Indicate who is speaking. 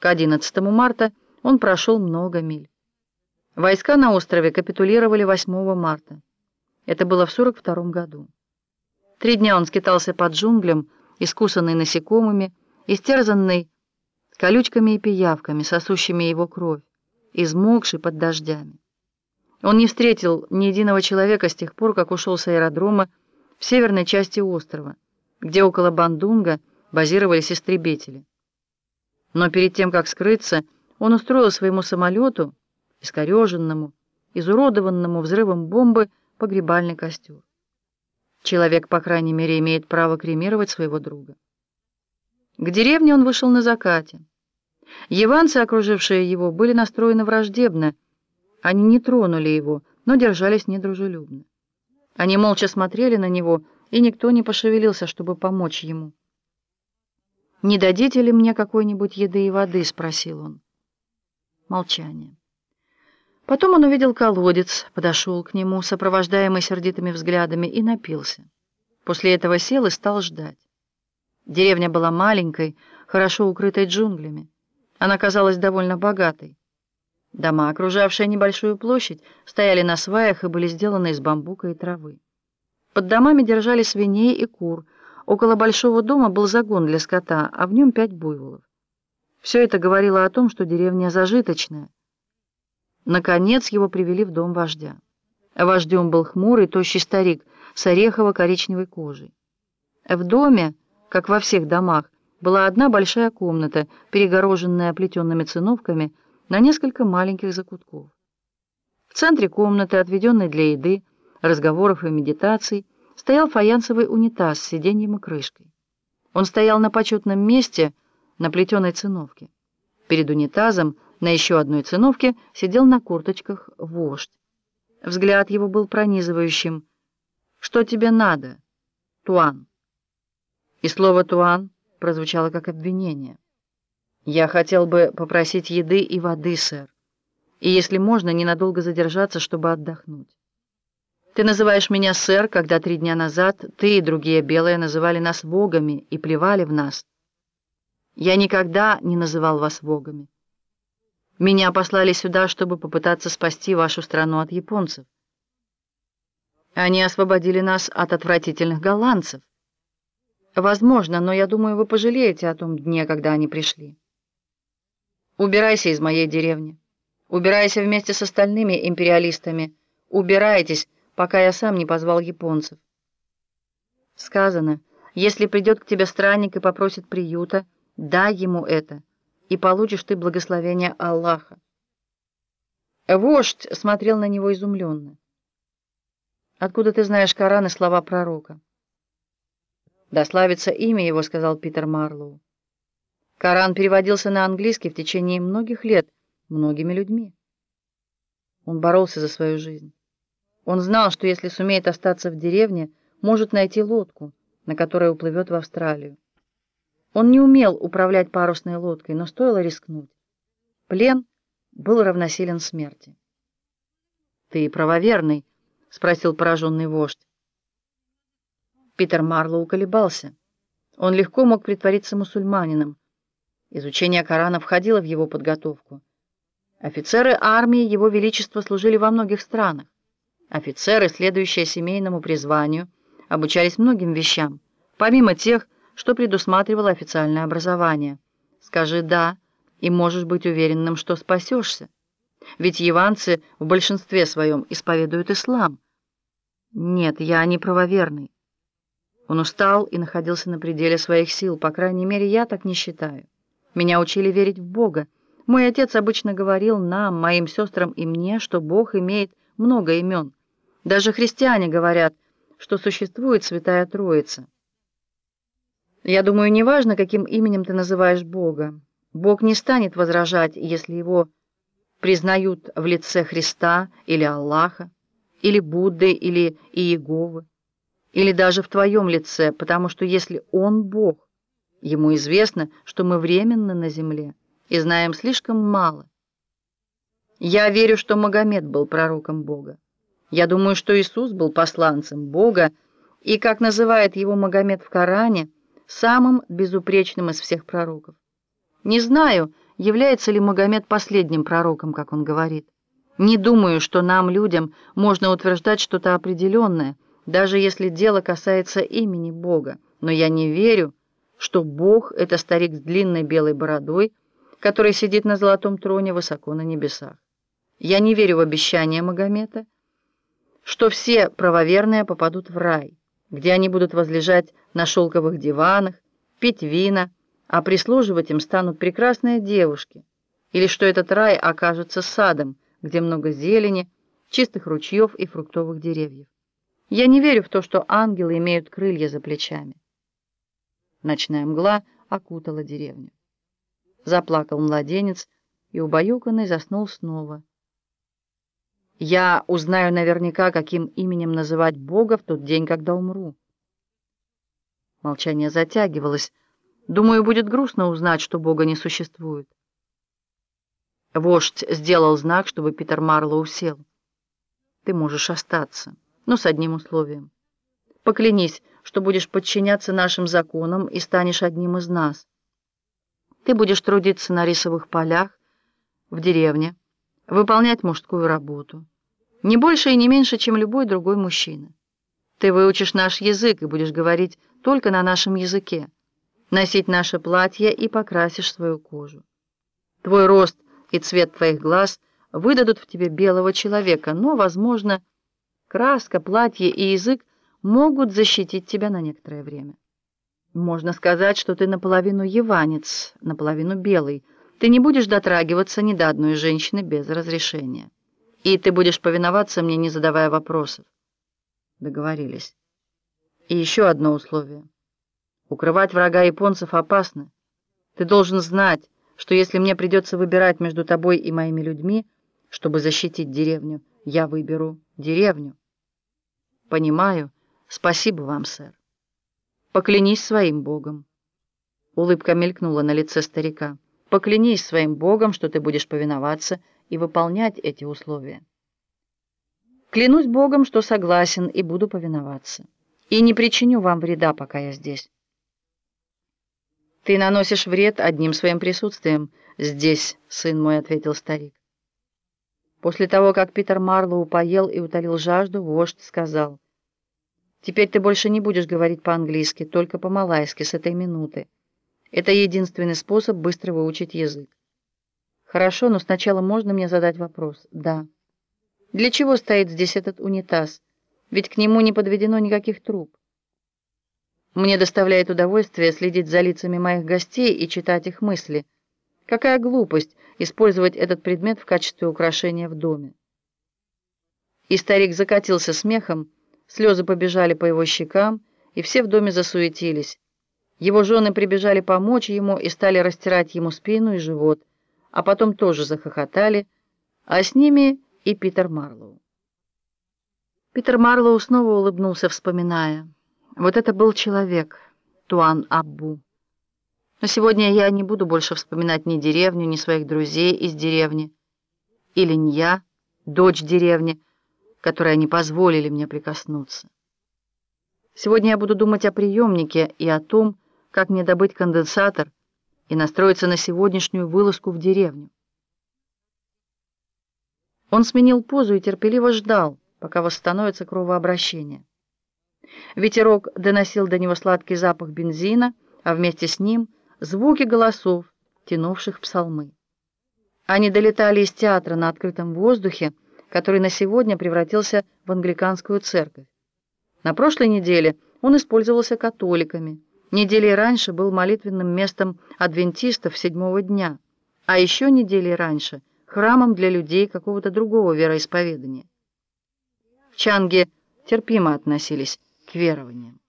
Speaker 1: К 11 марта он прошел много миль. Войска на острове капитулировали 8 марта. Это было в 42 году. Три дня он скитался под джунглям, искусанный насекомыми, истерзанный колючками и пиявками, сосущими его кровь, измокший под дождями. Он не встретил ни единого человека с тех пор, как ушел с аэродрома в северной части острова, где около Бандунга базировались истребители. Но перед тем, как скрыться, он устроил своему самолету, искореженному, изуродованному взрывом бомбы, погребальный костер. Человек, по крайней мере, имеет право кремировать своего друга. К деревне он вышел на закате. Еванцы, окружившие его, были настроены враждебно. Они не тронули его, но держались недружелюбно. Они молча смотрели на него, и никто не пошевелился, чтобы помочь ему. «Не дадите ли мне какой-нибудь еды и воды?» — спросил он. Молчание. Потом он увидел колодец, подошел к нему, сопровождаемый сердитыми взглядами, и напился. После этого сел и стал ждать. Деревня была маленькой, хорошо укрытой джунглями. Она казалась довольно богатой. Дома, окружавшие небольшую площадь, стояли на сваях и были сделаны из бамбука и травы. Под домами держали свиней и кур. Около большого дома был загон для скота, а в нем пять буйволов. Все это говорило о том, что деревня зажиточная. Наконец его привели в дом вождя. Вождем был хмурый, тощий старик с орехово-коричневой кожей. В доме, как во всех домах, была одна большая комната, перегороженная плетенными циновками на несколько маленьких закутков. В центре комнаты, отведенной для еды, разговоров и медитаций, стоял фаянсовый унитаз с сиденьем и крышкой. Он стоял на почетном месте на плетеной циновке. Перед унитазом на еще одной циновке сидел на курточках вождь. Взгляд его был пронизывающим. «Что тебе надо, Туан?» И слово «Туан» прозвучало как обвинение. «Я хотел бы попросить еды и воды, сэр, и, если можно, ненадолго задержаться, чтобы отдохнуть. Ты называешь меня сэр, когда три дня назад ты и другие белые называли нас вогами и плевали в нас. Я никогда не называл вас вогами. Меня послали сюда, чтобы попытаться спасти вашу страну от японцев. Они освободили нас от отвратительных голландцев. Возможно, но я думаю, вы пожалеете о том дне, когда они пришли. Убирайся из моей деревни. Убирайся вместе с остальными империалистами. Убирайтесь, пока я сам не позвал японцев. Сказано, если придет к тебе странник и попросит приюта, дай ему это, и получишь ты благословение Аллаха. Вождь смотрел на него изумленно. «Откуда ты знаешь Коран и слова пророка?» «Да славится имя его», — сказал Питер Марлоу. Коран переводился на английский в течение многих лет многими людьми. Он боролся за свою жизнь. Он знал, что если сумеет остаться в деревне, может найти лодку, на которой уплывет в Австралию. Он не умел управлять парусной лодкой, но стоило рискнуть. Плен был равносилен смерти. «Ты правоверный?» — спросил пораженный вождь. Питер Марлоу колебался. Он легко мог притвориться мусульманином. Изучение Корана входило в его подготовку. Офицеры армии Его Величества служили во многих странах. Офицеры, следующие семейному призванию, обучались многим вещам, помимо тех, что предусматривало официальное образование. Скажи «да», и можешь быть уверенным, что спасешься. Ведь яванцы в большинстве своем исповедуют ислам. Нет, я не правоверный. Он устал и находился на пределе своих сил, по крайней мере, я так не считаю. Меня учили верить в Бога. Мой отец обычно говорил нам, моим сестрам и мне, что Бог имеет много имен. Даже христиане говорят, что существует Святая Троица. Я думаю, неважно, каким именем ты называешь Бога. Бог не станет возражать, если его признают в лице Христа или Аллаха, или Будды, или Иеговы или даже в твоем лице, потому что если он Бог, ему известно, что мы временно на земле и знаем слишком мало. Я верю, что Магомед был пророком Бога. Я думаю, что Иисус был посланцем Бога, и, как называет его Магомед в Коране, самым безупречным из всех пророков. Не знаю, является ли Магомед последним пророком, как он говорит. Не думаю, что нам, людям, можно утверждать что-то определенное, даже если дело касается имени Бога, но я не верю, что Бог — это старик с длинной белой бородой, который сидит на золотом троне высоко на небесах. Я не верю в обещание Магомета, что все правоверные попадут в рай, где они будут возлежать на шелковых диванах, пить вина, а прислуживать им станут прекрасные девушки, или что этот рай окажется садом, где много зелени, чистых ручьев и фруктовых деревьев. Я не верю в то, что ангелы имеют крылья за плечами. Ночная мгла окутала деревню. Заплакал младенец, и убаюканный заснул снова. Я узнаю наверняка, каким именем называть Бога в тот день, когда умру. Молчание затягивалось. Думаю, будет грустно узнать, что Бога не существует. Вождь сделал знак, чтобы Питер Марлоу сел. Ты можешь остаться, но с одним условием. Поклянись, что будешь подчиняться нашим законам и станешь одним из нас. Ты будешь трудиться на рисовых полях, в деревне, выполнять мужскую работу. Не больше и не меньше, чем любой другой мужчина. Ты выучишь наш язык и будешь говорить только на нашем языке, носить наше платье и покрасишь свою кожу. Твой рост и цвет твоих глаз выдадут в тебе белого человека, но, возможно, краска, платье и язык могут защитить тебя на некоторое время. Можно сказать, что ты наполовину яванец, наполовину белый. Ты не будешь дотрагиваться ни до одной женщины без разрешения. И ты будешь повиноваться мне, не задавая вопросов. Договорились. И еще одно условие. Укрывать врага японцев опасно. Ты должен знать, что если мне придется выбирать между тобой и моими людьми, чтобы защитить деревню, я выберу деревню. Понимаю. Спасибо вам, сэр. Поклянись своим Богом. Улыбка мелькнула на лице старика. Поклянись своим Богом, что ты будешь повиноваться и выполнять эти условия. Клянусь Богом, что согласен и буду повиноваться. И не причиню вам вреда, пока я здесь. «Ты наносишь вред одним своим присутствием здесь, сын мой», — ответил старик. После того, как Питер Марлоу поел и утолил жажду, вождь сказал, «Теперь ты больше не будешь говорить по-английски, только по-малайски с этой минуты. Это единственный способ быстро выучить язык». «Хорошо, но сначала можно мне задать вопрос?» «Да». «Для чего стоит здесь этот унитаз? Ведь к нему не подведено никаких труб». Мне доставляет удовольствие следить за лицами моих гостей и читать их мысли. Какая глупость использовать этот предмет в качестве украшения в доме. И старик закатился смехом, слезы побежали по его щекам, и все в доме засуетились. Его жены прибежали помочь ему и стали растирать ему спину и живот, а потом тоже захохотали, а с ними и Питер Марлоу. Питер Марлоу снова улыбнулся, вспоминая. Вот это был человек, Туан Аббу. Но сегодня я не буду больше вспоминать ни деревню, ни своих друзей из деревни. Или не я, дочь деревни, которая не позволили мне прикоснуться. Сегодня я буду думать о приемнике и о том, как мне добыть конденсатор и настроиться на сегодняшнюю вылазку в деревню. Он сменил позу и терпеливо ждал, пока восстановится кровообращение. Ветерок доносил до него сладкий запах бензина, а вместе с ним звуки голосов, тянувших псалмы. Они долетали из театра на открытом воздухе, который на сегодня превратился в англиканскую церковь. На прошлой неделе он использовался католиками. Недели раньше был молитвенным местом адвентистов седьмого дня, а еще недели раньше — храмом для людей какого-то другого вероисповедания. В Чанге терпимо относились к верованиям.